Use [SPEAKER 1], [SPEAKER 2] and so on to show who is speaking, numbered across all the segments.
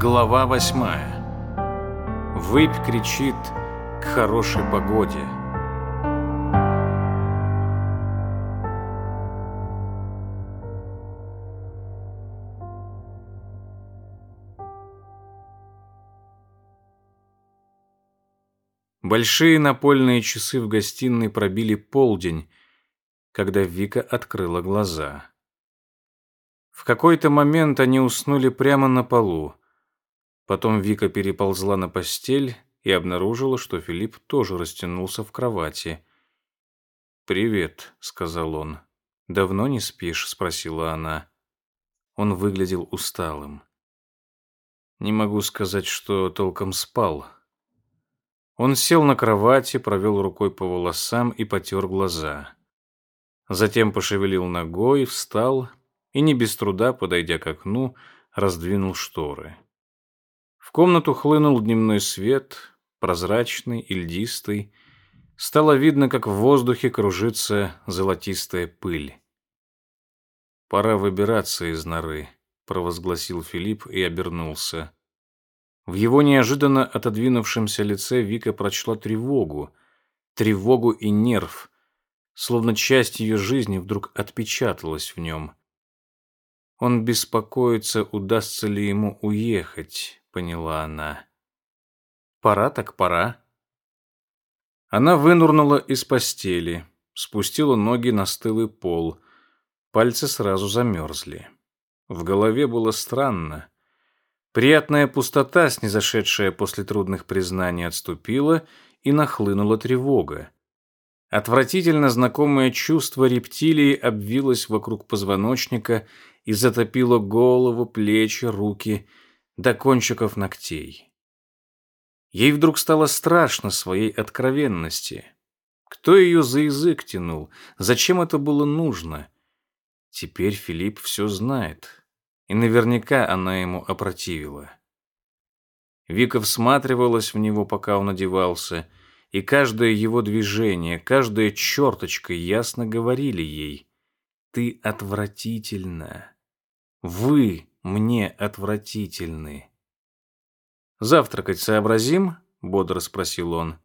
[SPEAKER 1] Глава восьмая. Выпь кричит к хорошей погоде. Большие напольные часы в гостиной пробили полдень, когда Вика открыла глаза. В какой-то момент они уснули прямо на полу. Потом Вика переползла на постель и обнаружила, что Филипп тоже растянулся в кровати. «Привет», — сказал он. «Давно не спишь?» — спросила она. Он выглядел усталым. «Не могу сказать, что толком спал». Он сел на кровати, провел рукой по волосам и потер глаза. Затем пошевелил ногой, встал и, не без труда, подойдя к окну, раздвинул шторы. В комнату хлынул дневной свет, прозрачный и льдистый. Стало видно, как в воздухе кружится золотистая пыль. «Пора выбираться из норы», — провозгласил Филипп и обернулся. В его неожиданно отодвинувшемся лице Вика прочла тревогу, тревогу и нерв, словно часть ее жизни вдруг отпечаталась в нем. Он беспокоится, удастся ли ему уехать поняла она. Пора так пора. Она вынурнула из постели, спустила ноги на стылый пол. Пальцы сразу замерзли. В голове было странно. Приятная пустота, снизошедшая после трудных признаний, отступила, и нахлынула тревога. Отвратительно знакомое чувство рептилии обвилось вокруг позвоночника и затопило голову, плечи, руки до кончиков ногтей. Ей вдруг стало страшно своей откровенности. Кто ее за язык тянул? Зачем это было нужно? Теперь Филипп все знает, и наверняка она ему опротивила. Вика всматривалась в него, пока он одевался, и каждое его движение, каждая черточка ясно говорили ей «Ты отвратительна! Вы мне отвратительны. «Завтракать сообразим?» — бодро спросил он.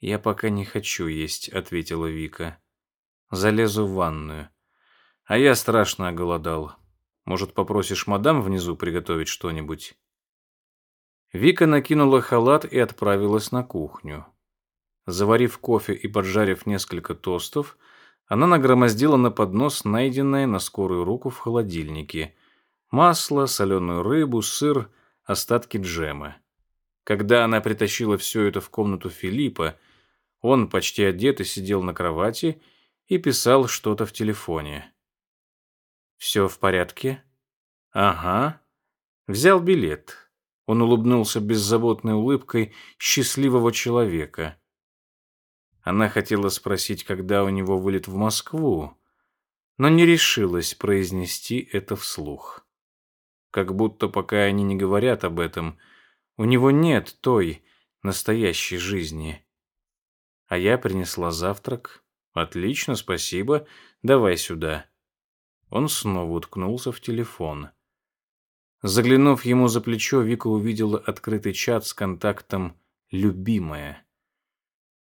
[SPEAKER 1] «Я пока не хочу есть», — ответила Вика. «Залезу в ванную. А я страшно оголодал. Может, попросишь мадам внизу приготовить что-нибудь?» Вика накинула халат и отправилась на кухню. Заварив кофе и поджарив несколько тостов, она нагромоздила на поднос найденное на скорую руку в холодильнике Масло, соленую рыбу, сыр, остатки джема. Когда она притащила все это в комнату Филиппа, он, почти одетый, сидел на кровати и писал что-то в телефоне. «Все в порядке?» «Ага». Взял билет. Он улыбнулся беззаботной улыбкой счастливого человека. Она хотела спросить, когда у него вылет в Москву, но не решилась произнести это вслух как будто пока они не говорят об этом, у него нет той настоящей жизни. А я принесла завтрак. Отлично, спасибо. Давай сюда. Он снова уткнулся в телефон. Заглянув ему за плечо, Вика увидела открытый чат с контактом «Любимая».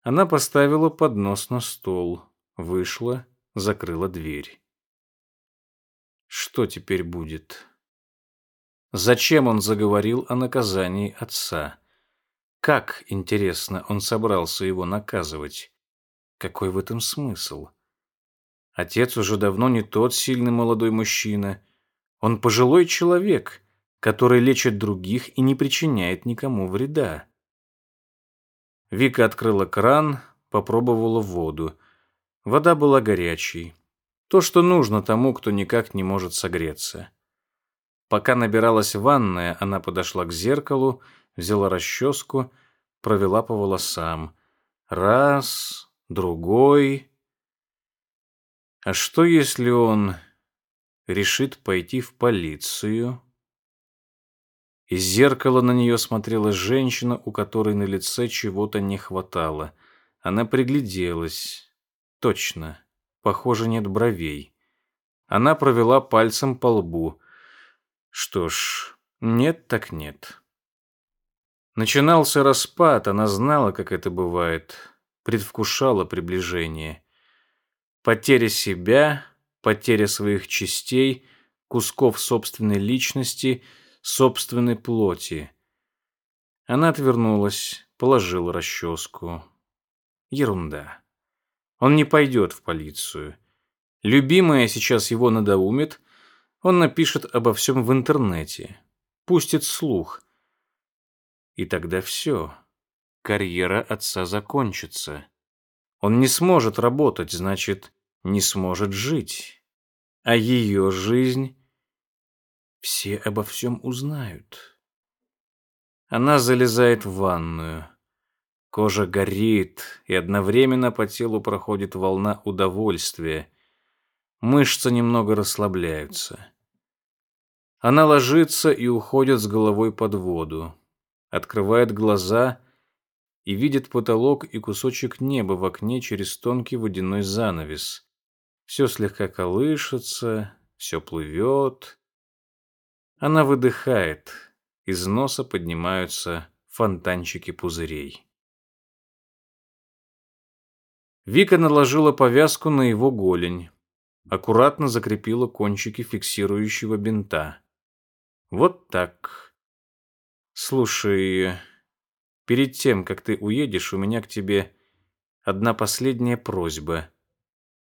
[SPEAKER 1] Она поставила поднос на стол, вышла, закрыла дверь. Что теперь будет? Зачем он заговорил о наказании отца? Как, интересно, он собрался его наказывать? Какой в этом смысл? Отец уже давно не тот сильный молодой мужчина. Он пожилой человек, который лечит других и не причиняет никому вреда. Вика открыла кран, попробовала воду. Вода была горячей. То, что нужно тому, кто никак не может согреться. Пока набиралась ванная, она подошла к зеркалу, взяла расческу, провела по волосам. Раз, другой. А что, если он решит пойти в полицию? Из зеркала на нее смотрела женщина, у которой на лице чего-то не хватало. Она пригляделась. Точно. Похоже, нет бровей. Она провела пальцем по лбу. Что ж, Нет так нет. Начинался распад, она знала, как это бывает, предвкушала приближение. Потеря себя, потеря своих частей, кусков собственной личности, собственной плоти. Она отвернулась, положила расческу. Ерунда. Он не пойдет в полицию. Любимая сейчас его надоумит, он напишет обо всем в интернете, пустит слух. И тогда все. Карьера отца закончится. Он не сможет работать, значит, не сможет жить. А ее жизнь все обо всем узнают. Она залезает в ванную. Кожа горит, и одновременно по телу проходит волна удовольствия. Мышцы немного расслабляются. Она ложится и уходит с головой под воду. Открывает глаза и видит потолок и кусочек неба в окне через тонкий водяной занавес. Все слегка колышется, все плывет. Она выдыхает. Из носа поднимаются фонтанчики пузырей. Вика наложила повязку на его голень, аккуратно закрепила кончики фиксирующего бинта. Вот так. Слушай, перед тем, как ты уедешь, у меня к тебе одна последняя просьба.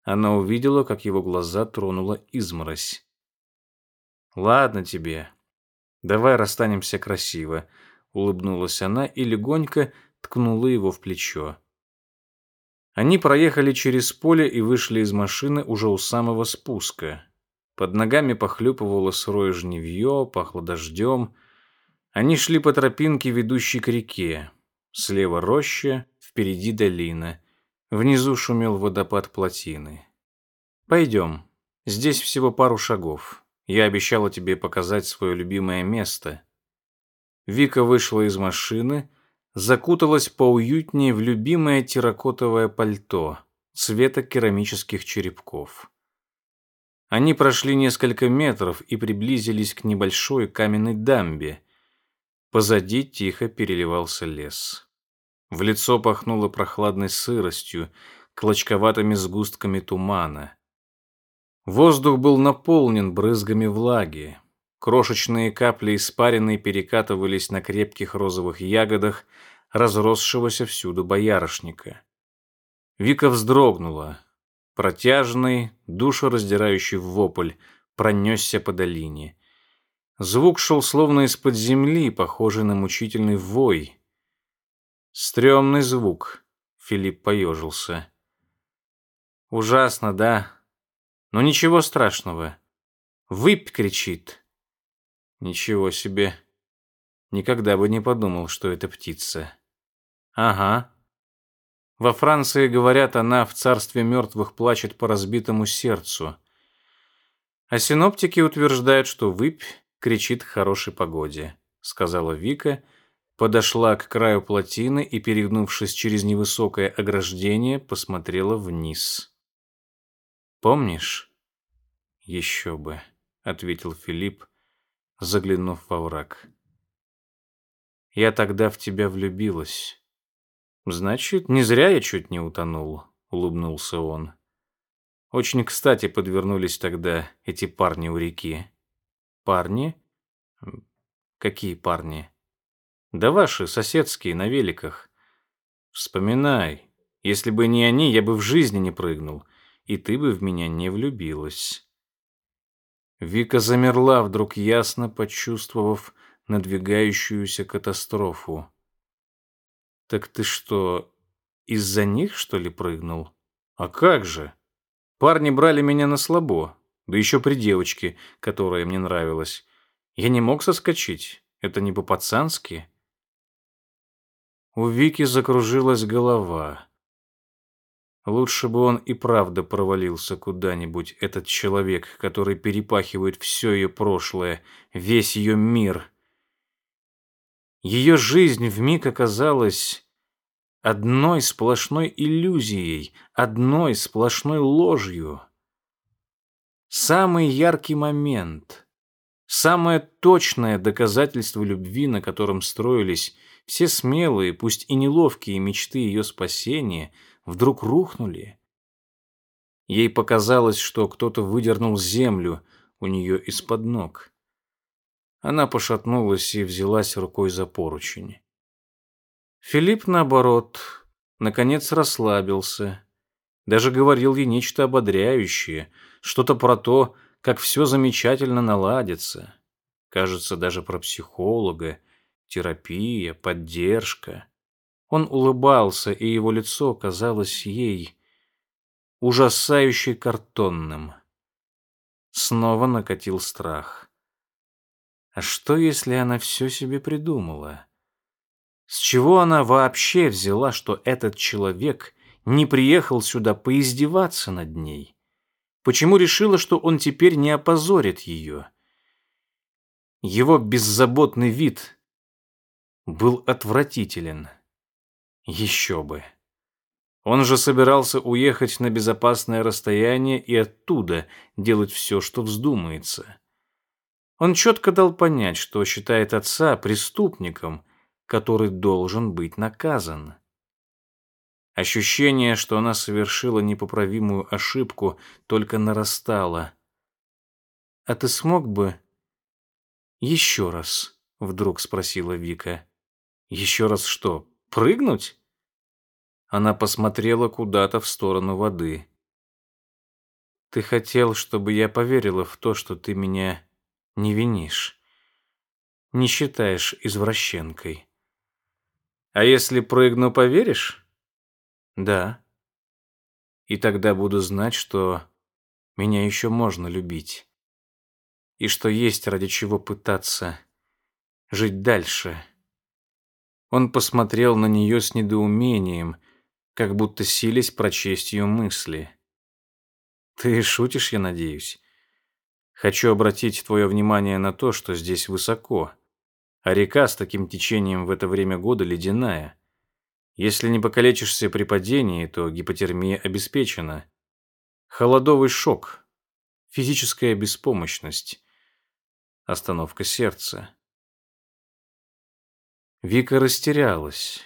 [SPEAKER 1] Она увидела, как его глаза тронула изморозь. Ладно тебе. Давай расстанемся красиво, улыбнулась она и легонько ткнула его в плечо. Они проехали через поле и вышли из машины уже у самого спуска. Под ногами похлюпывало сырое жневье, пахло дождем. Они шли по тропинке, ведущей к реке. Слева роща, впереди долина. Внизу шумел водопад плотины. «Пойдем. Здесь всего пару шагов. Я обещала тебе показать свое любимое место». Вика вышла из машины закуталась поуютнее в любимое терракотовое пальто цвета керамических черепков. Они прошли несколько метров и приблизились к небольшой каменной дамбе. Позади тихо переливался лес. В лицо пахнуло прохладной сыростью, клочковатыми сгустками тумана. Воздух был наполнен брызгами влаги. Крошечные капли испаренной перекатывались на крепких розовых ягодах разросшегося всюду боярышника. Вика вздрогнула. Протяжный, душераздирающий вопль пронесся по долине. Звук шел словно из-под земли, похожий на мучительный вой. Стремный звук. Филипп поежился. Ужасно, да? Но ничего страшного. Выпь кричит. Ничего себе. Никогда бы не подумал, что это птица. Ага. Во Франции, говорят, она в царстве мертвых плачет по разбитому сердцу. А синоптики утверждают, что выпь кричит к хорошей погоде, сказала Вика, подошла к краю плотины и, перегнувшись через невысокое ограждение, посмотрела вниз. Помнишь? Еще бы, ответил Филипп, заглянув во враг. Я тогда в тебя влюбилась. Значит, не зря я чуть не утонул, улыбнулся он. Очень кстати подвернулись тогда эти парни у реки. Парни? Какие парни? Да ваши, соседские, на великах. Вспоминай. Если бы не они, я бы в жизни не прыгнул, и ты бы в меня не влюбилась. Вика замерла, вдруг ясно почувствовав надвигающуюся катастрофу. «Так ты что, из-за них, что ли, прыгнул?» «А как же? Парни брали меня на слабо, да еще при девочке, которая мне нравилась. Я не мог соскочить, это не по-пацански». У Вики закружилась голова. Лучше бы он и правда провалился куда-нибудь, этот человек, который перепахивает все ее прошлое, весь ее мир. Ее жизнь вмиг оказалась одной сплошной иллюзией, одной сплошной ложью. Самый яркий момент, Самое точное доказательство любви, на котором строились все смелые, пусть и неловкие мечты ее спасения, вдруг рухнули. Ей показалось, что кто-то выдернул землю у нее из-под ног. Она пошатнулась и взялась рукой за поручень. Филипп, наоборот, наконец расслабился. Даже говорил ей нечто ободряющее, что-то про то, как все замечательно наладится. Кажется, даже про психолога, терапия, поддержка. Он улыбался, и его лицо казалось ей ужасающе картонным. Снова накатил страх. А что, если она все себе придумала? С чего она вообще взяла, что этот человек не приехал сюда поиздеваться над ней? Почему решила, что он теперь не опозорит ее? Его беззаботный вид был отвратителен. Еще бы. Он же собирался уехать на безопасное расстояние и оттуда делать все, что вздумается. Он четко дал понять, что считает отца преступником, который должен быть наказан. Ощущение, что она совершила непоправимую ошибку, только нарастало. «А ты смог бы еще раз?» — вдруг спросила Вика. «Еще раз что, прыгнуть?» Она посмотрела куда-то в сторону воды. «Ты хотел, чтобы я поверила в то, что ты меня не винишь, не считаешь извращенкой. А если прыгну, поверишь?» Да. И тогда буду знать, что меня еще можно любить. И что есть ради чего пытаться жить дальше. Он посмотрел на нее с недоумением, как будто сились прочесть ее мысли. Ты шутишь, я надеюсь? Хочу обратить твое внимание на то, что здесь высоко, а река с таким течением в это время года ледяная. Если не покалечишься при падении, то гипотермия обеспечена. Холодовый шок, физическая беспомощность, остановка сердца. Вика растерялась.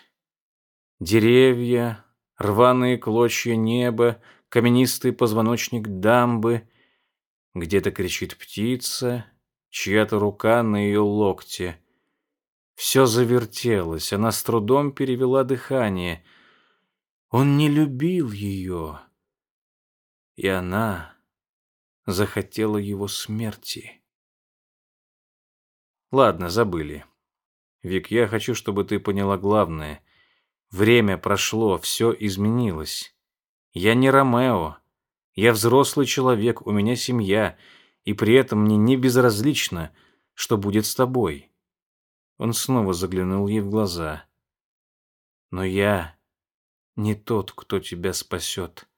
[SPEAKER 1] Деревья, рваные клочья неба, каменистый позвоночник дамбы. Где-то кричит птица, чья-то рука на ее локте. Все завертелось, она с трудом перевела дыхание. Он не любил ее, и она захотела его смерти. Ладно, забыли. Вик, я хочу, чтобы ты поняла главное. Время прошло, все изменилось. Я не Ромео. Я взрослый человек, у меня семья, и при этом мне не безразлично, что будет с тобой. Он снова заглянул ей в глаза. «Но я не тот, кто тебя спасет.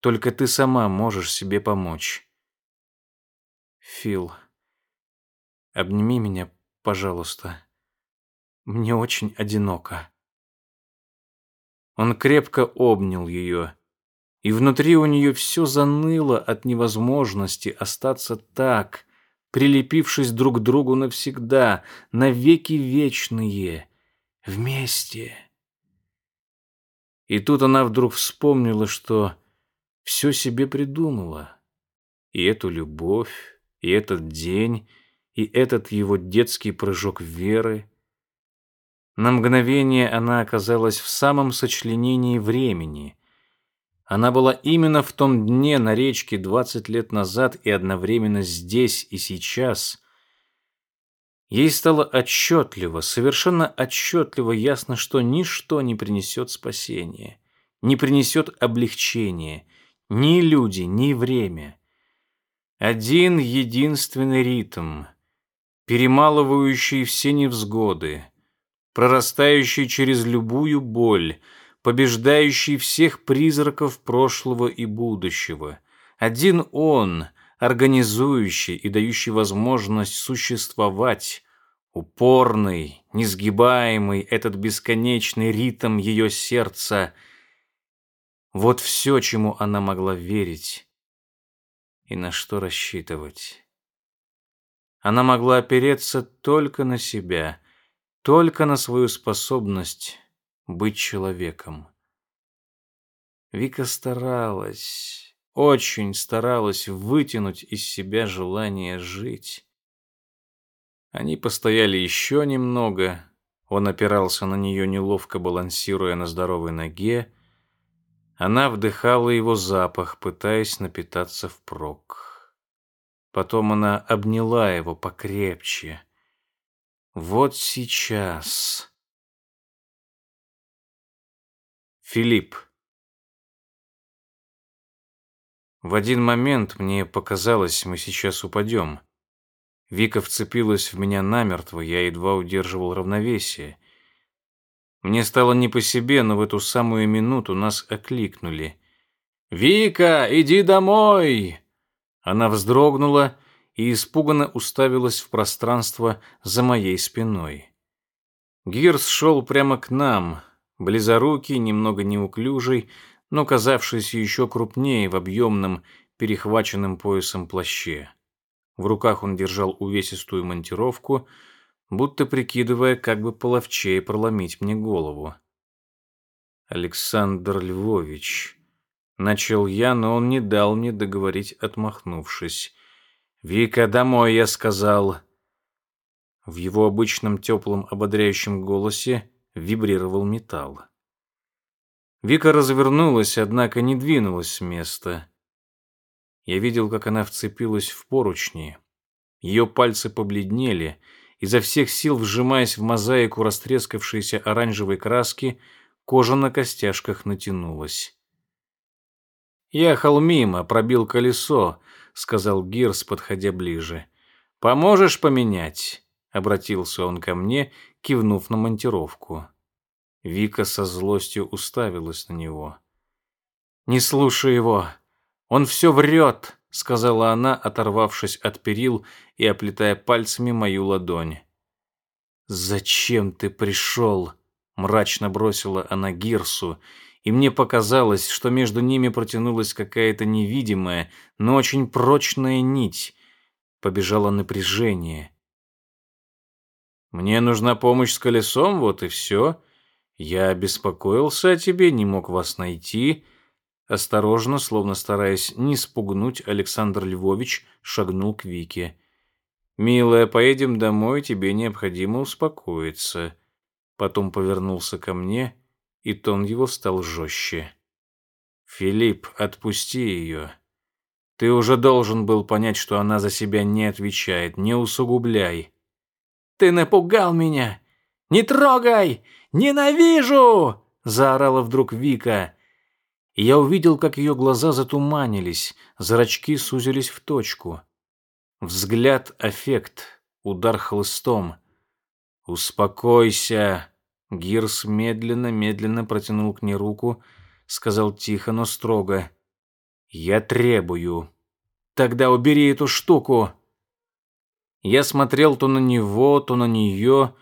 [SPEAKER 1] Только ты сама можешь себе помочь. Фил, обними меня, пожалуйста. Мне очень одиноко». Он крепко обнял ее, и внутри у нее все заныло от невозможности остаться так, прилепившись друг к другу навсегда, навеки вечные, вместе. И тут она вдруг вспомнила, что все себе придумала. И эту любовь, и этот день, и этот его детский прыжок веры. На мгновение она оказалась в самом сочленении времени, она была именно в том дне на речке 20 лет назад и одновременно здесь и сейчас. Ей стало отчетливо, совершенно отчетливо ясно, что ничто не принесет спасения, не принесет облегчения, ни люди, ни время. Один единственный ритм, перемалывающий все невзгоды, прорастающий через любую боль — побеждающий всех призраков прошлого и будущего. Один он, организующий и дающий возможность существовать, упорный, несгибаемый этот бесконечный ритм ее сердца. Вот все, чему она могла верить и на что рассчитывать. Она могла опереться только на себя, только на свою способность быть человеком. Вика старалась, очень старалась вытянуть из себя желание жить. Они постояли еще немного, он опирался на нее, неловко балансируя на здоровой ноге, она вдыхала его запах, пытаясь напитаться впрок. Потом она обняла его покрепче. Вот сейчас. Филипп. В один момент мне показалось, мы сейчас упадем. Вика вцепилась в меня намертво, я едва удерживал равновесие. Мне стало не по себе, но в эту самую минуту нас окликнули. «Вика, иди домой!» Она вздрогнула и испуганно уставилась в пространство за моей спиной. Гирс шел прямо к нам, близорукий, немного неуклюжий, но казавшийся еще крупнее в объемном, перехваченном поясом плаще. В руках он держал увесистую монтировку — будто прикидывая, как бы половчее проломить мне голову. Александр Львович. Начал я, но он не дал мне договорить, отмахнувшись. «Вика, домой!» — я сказал. В его обычном теплом ободряющем голосе вибрировал металл. Вика развернулась, однако не двинулась с места. Я видел, как она вцепилась в поручни. Ее пальцы побледнели — изо всех сил вжимаясь в мозаику растрескавшейся оранжевой краски, кожа на костяшках натянулась. «Ехал мимо, пробил колесо», — сказал Гирс, подходя ближе. «Поможешь поменять?» — обратился он ко мне, кивнув на монтировку. Вика со злостью уставилась на него. «Не слушай его. Он все врет сказала она, оторвавшись от перил и оплетая пальцами мою ладонь. «Зачем ты пришел?» — мрачно бросила она Гирсу, и мне показалось, что между ними протянулась какая-то невидимая, но очень прочная нить. Побежало напряжение. «Мне нужна помощь с колесом, вот и все. Я беспокоился о тебе, не мог вас найти». Осторожно, словно стараясь не спугнуть, Александр Львович шагнул к Вике. «Милая, поедем домой, тебе необходимо успокоиться». Потом повернулся ко мне, и тон его стал жестче. «Филипп, отпусти ее. Ты уже должен был понять, что она за себя не отвечает. Не усугубляй».
[SPEAKER 2] «Ты напугал меня! Не трогай! Ненавижу!» — заорала вдруг Вика и я увидел, как ее глаза затуманились, зрачки сузились в точку. Взгляд — аффект, удар хлыстом. «Успокойся!» Гирс медленно-медленно протянул к ней руку, сказал тихо, но строго. «Я требую. Тогда убери эту штуку!» Я смотрел то на него, то на нее,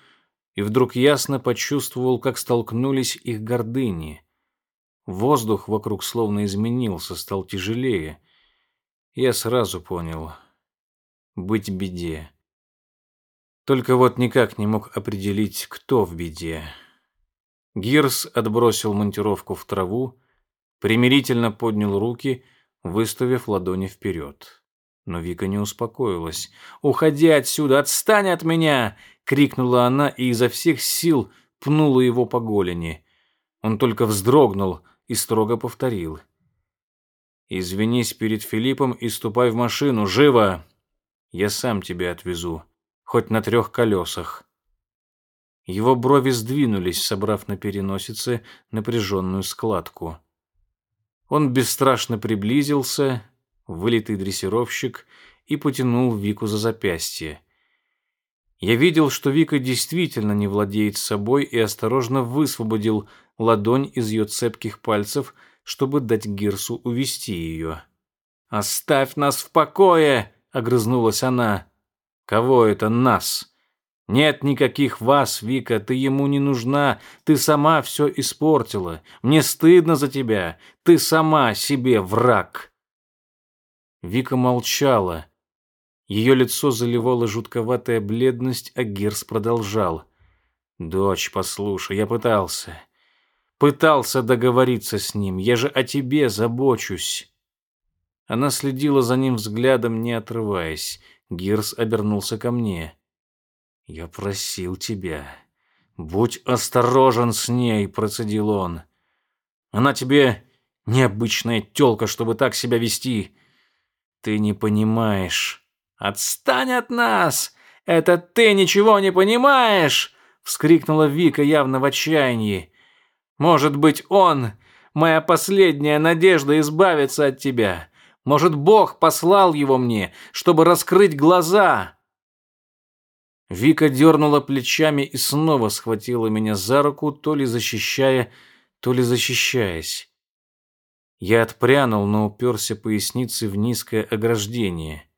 [SPEAKER 2] и вдруг ясно почувствовал, как столкнулись их гордыни. Воздух вокруг словно изменился, стал тяжелее. Я сразу понял. Быть беде. Только вот никак не мог определить, кто в беде. Гирс отбросил монтировку в траву, примирительно поднял руки, выставив ладони вперед. Но Вика не успокоилась. «Уходи отсюда! Отстань от меня!» — крикнула она и изо всех сил пнула его по голени. Он только вздрогнул — и строго повторил. «Извинись перед Филиппом и ступай в машину, живо! Я сам тебя отвезу, хоть на трех колесах». Его брови сдвинулись, собрав на переносице напряженную складку. Он бесстрашно приблизился, вылитый дрессировщик, и потянул Вику за запястье. Я видел, что Вика действительно не владеет собой и осторожно высвободил ладонь из ее цепких пальцев, чтобы дать Гирсу увести ее. «Оставь нас в покое!» — огрызнулась она. «Кого это нас?» «Нет никаких вас, Вика, ты ему не нужна, ты сама все испортила. Мне стыдно за тебя, ты сама себе враг». Вика молчала.
[SPEAKER 1] Ее лицо заливала жутковатая бледность, а Гирс продолжал. «Дочь, послушай, я пытался. Пытался договориться с ним. Я же о тебе забочусь». Она следила за ним взглядом, не отрываясь. Гирс обернулся ко мне. «Я просил тебя. Будь осторожен с ней», — процедил он. «Она тебе необычная тёлка, чтобы так себя вести. Ты не понимаешь». «Отстань от нас! Это ты ничего не понимаешь!» — вскрикнула Вика явно в отчаянии. «Может быть, он — моя последняя надежда избавиться от тебя. Может, Бог послал его мне, чтобы раскрыть глаза?» Вика дернула плечами и снова схватила меня за руку, то ли защищая, то ли защищаясь. Я отпрянул, но уперся поясницей в низкое ограждение.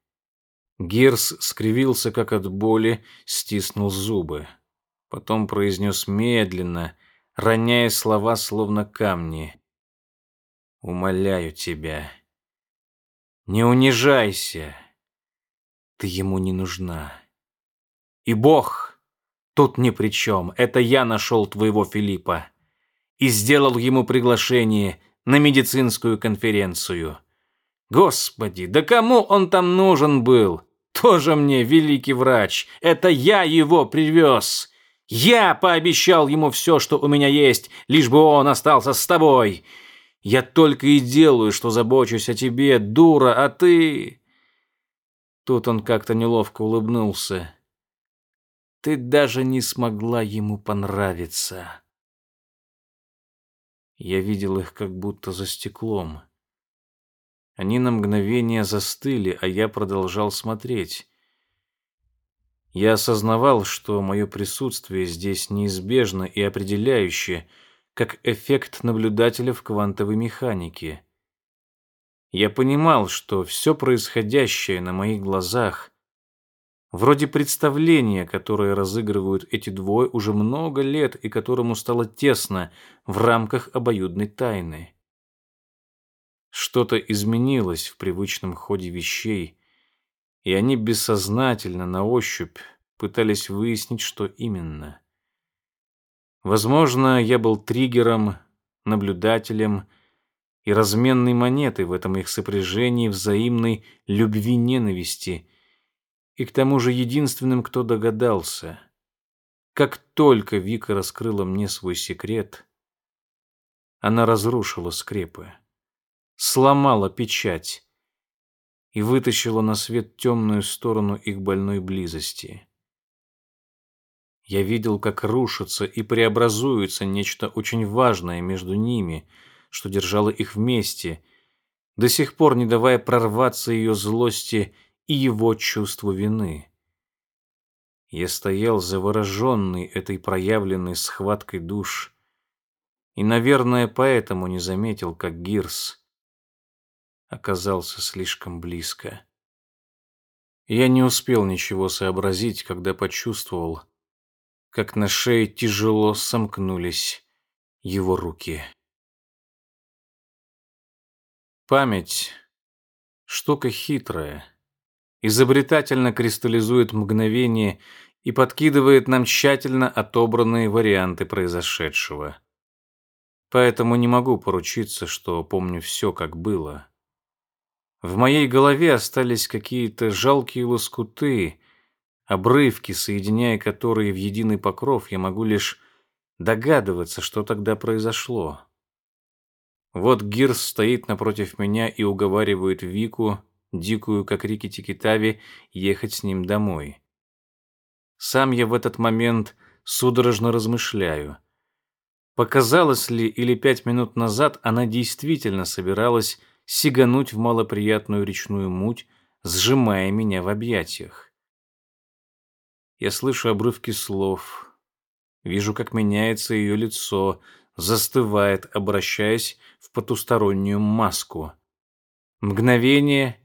[SPEAKER 1] Гирс скривился, как от боли, стиснул зубы. Потом произнес медленно, роняя слова, словно камни. «Умоляю тебя, не унижайся. Ты ему не нужна. И Бог тут ни при чем. Это я нашел твоего Филиппа и сделал ему приглашение на медицинскую конференцию. Господи, да кому он там нужен был? Тоже мне великий врач. Это я его привез. Я пообещал ему все, что у меня есть, лишь бы он остался с тобой. Я только и делаю, что забочусь о тебе, дура, а ты...» Тут он как-то неловко улыбнулся. «Ты даже не смогла ему понравиться». Я видел их как будто за стеклом. Они на мгновение застыли, а я продолжал смотреть. Я осознавал, что мое присутствие здесь неизбежно и определяющее, как эффект наблюдателя в квантовой механике. Я понимал, что все происходящее на моих глазах вроде представления, которое разыгрывают эти двое уже много лет и которому стало тесно в рамках обоюдной тайны. Что-то изменилось в привычном ходе вещей, и они бессознательно, на ощупь, пытались выяснить, что именно. Возможно, я был триггером, наблюдателем и разменной монетой в этом их сопряжении взаимной любви-ненависти, и к тому же единственным, кто догадался. Как только Вика раскрыла мне свой секрет, она разрушила скрепы сломала печать и вытащила на свет темную сторону их больной близости. Я видел, как рушится и преобразуется нечто очень важное между ними, что держало их вместе, до сих пор не давая прорваться ее злости и его чувству вины. Я стоял завороженный этой проявленной схваткой душ и, наверное, поэтому не заметил, как Гирс оказался слишком близко. Я не успел ничего сообразить, когда почувствовал, как на шее тяжело сомкнулись его руки. Память — штука хитрая, изобретательно кристаллизует мгновение и подкидывает нам тщательно отобранные варианты произошедшего. Поэтому не могу поручиться, что помню все, как было. В моей голове остались какие-то жалкие лоскуты, обрывки, соединяя которые в единый покров, я могу лишь догадываться, что тогда произошло. Вот Гирс стоит напротив меня и уговаривает Вику, дикую, как Рики Тикитави, ехать с ним домой. Сам я в этот момент судорожно размышляю. Показалось ли или пять минут назад она действительно собиралась сигануть в малоприятную речную муть, сжимая меня в объятиях. Я слышу обрывки слов, вижу, как меняется ее лицо, застывает, обращаясь в потустороннюю маску. Мгновение,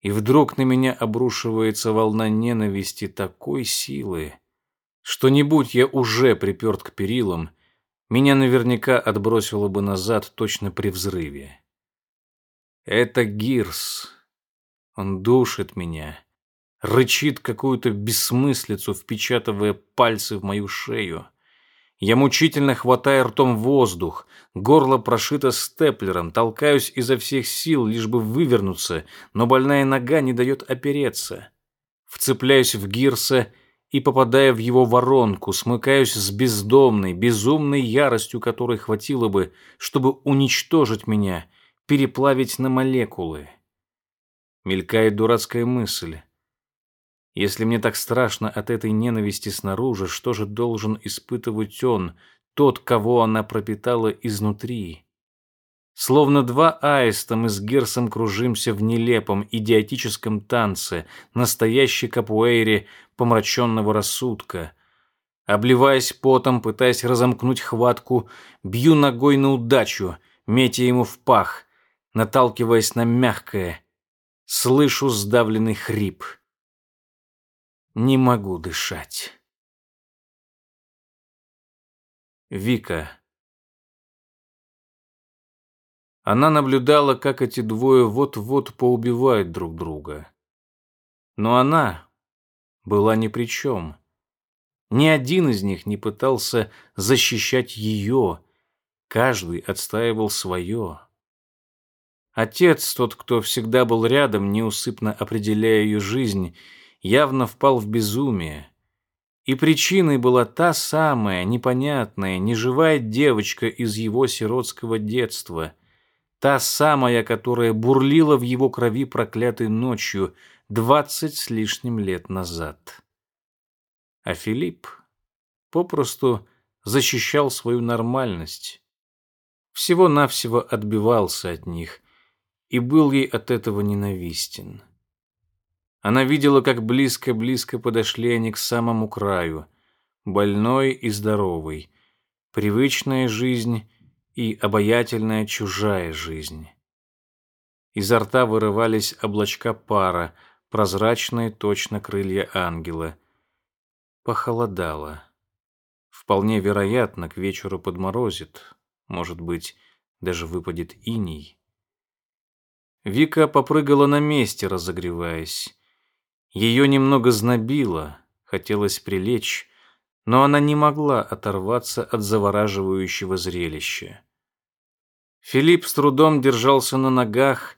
[SPEAKER 1] и вдруг на меня обрушивается волна ненависти такой силы, что не будь я уже приперт к перилам, меня наверняка отбросило бы назад точно при взрыве. Это Гирс. Он душит меня, рычит какую-то бессмыслицу, впечатывая пальцы в мою шею. Я мучительно хватаю ртом воздух, горло прошито степлером, толкаюсь изо всех сил, лишь бы вывернуться, но больная нога не дает опереться. Вцепляюсь в Гирса и, попадая в его воронку, смыкаюсь с бездомной, безумной яростью, которой хватило бы, чтобы уничтожить меня, переплавить на молекулы. Мелькает дурацкая мысль. Если мне так страшно от этой ненависти снаружи, что же должен испытывать он, тот, кого она пропитала изнутри? Словно два аиста мы с Герсом кружимся в нелепом, идиотическом танце, настоящей капуэйре помраченного рассудка. Обливаясь потом, пытаясь разомкнуть хватку, бью ногой на удачу, метя ему в пах, наталкиваясь на мягкое. Слышу сдавленный хрип. Не могу дышать. Вика. Она наблюдала, как эти двое вот-вот поубивают друг друга. Но она была ни при чем. Ни один из них не пытался защищать ее. Каждый отстаивал свое. Отец, тот, кто всегда был рядом, неусыпно определяя ее жизнь, явно впал в безумие. И причиной была та самая, непонятная, неживая девочка из его сиротского детства. Та самая, которая бурлила в его крови проклятой ночью двадцать с лишним лет назад. А Филипп попросту защищал свою нормальность. Всего-навсего отбивался от них и был ей от этого ненавистен. Она видела, как близко-близко подошли они к самому краю, больной и здоровый, привычная жизнь и обаятельная чужая жизнь. Изо рта вырывались облачка пара, прозрачные точно крылья ангела. Похолодало. Вполне вероятно, к вечеру подморозит, может быть, даже выпадет иней. Вика попрыгала на месте, разогреваясь. Ее немного знобило, хотелось прилечь, но она не могла оторваться от завораживающего зрелища. Филипп с трудом держался на ногах,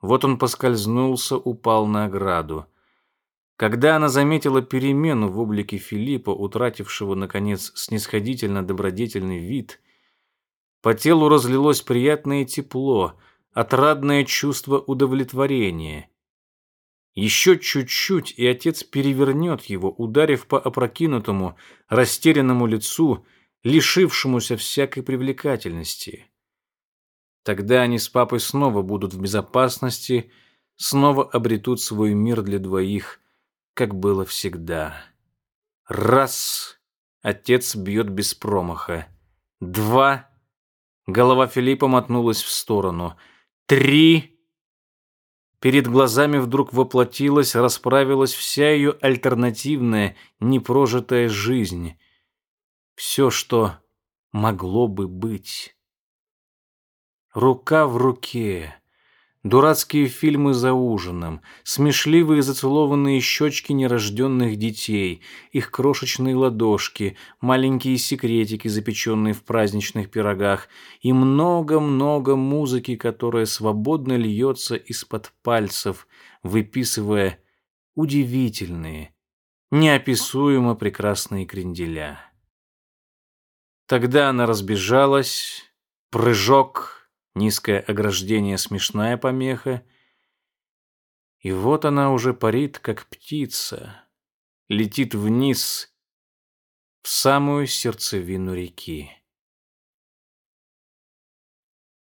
[SPEAKER 1] вот он поскользнулся, упал на ограду. Когда она заметила перемену в облике Филиппа, утратившего, наконец, снисходительно добродетельный вид, по телу разлилось приятное тепло, отрадное чувство удовлетворения. Еще чуть-чуть, и отец перевернет его, ударив по опрокинутому, растерянному лицу, лишившемуся всякой привлекательности. Тогда они с папой снова будут в безопасности, снова обретут свой мир для двоих, как было всегда. Раз. Отец бьет без промаха. Два. Голова Филиппа мотнулась в сторону. Три. Перед глазами вдруг воплотилась, расправилась вся ее альтернативная, непрожитая жизнь. Все, что могло бы быть. Рука в руке. Дурацкие фильмы за ужином, смешливые зацелованные щечки нерожденных детей, их крошечные ладошки, маленькие секретики, запеченные в праздничных пирогах, и много-много музыки, которая свободно льется из-под пальцев, выписывая удивительные, неописуемо прекрасные кренделя. Тогда она разбежалась, прыжок — Низкое ограждение смешная помеха. И вот она уже парит, как птица, летит вниз в самую сердцевину реки.